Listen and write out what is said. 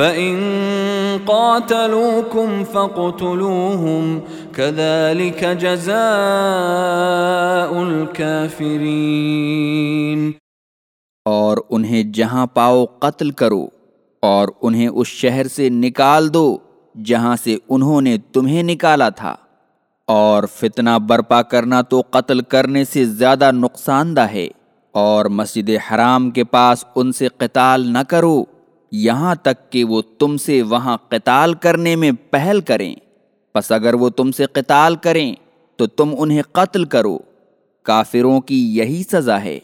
فَإِن قَاتَلُوكُمْ فَاقْتُلُوهُمْ كَذَلِكَ جَزَاءُ الْكَافِرِينَ اور انہیں جہاں پاؤ قتل کرو اور انہیں اس شہر سے نکال دو جہاں سے انہوں نے تمہیں نکالا تھا۔ اور فتنہ برپا کرنا تو قتل کرنے سے زیادہ نقصان دہ ہے۔ اور مسجد حرام کے پاس ان سے قتال نہ کرو۔ یہاں تک کہ وہ تم سے وہاں قتال کرنے میں پہل کریں۔ پس اگر وہ تم سے قتال کریں تو تم انہیں قتل کرو۔ کافروں کی یہی سزا ہے۔